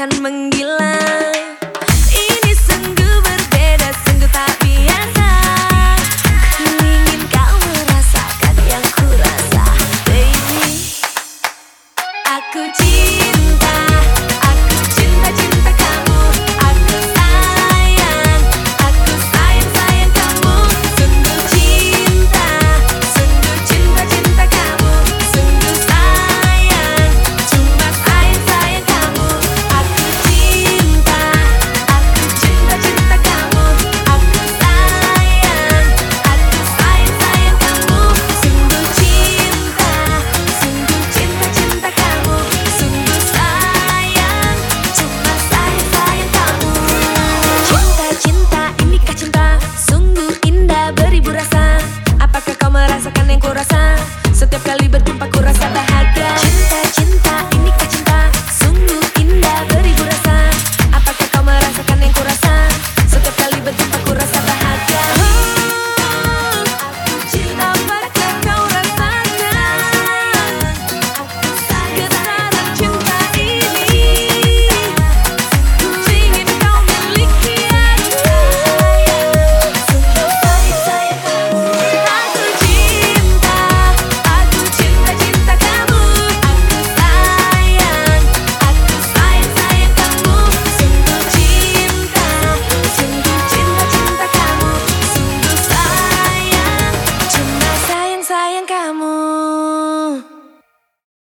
akan menggila pa' curra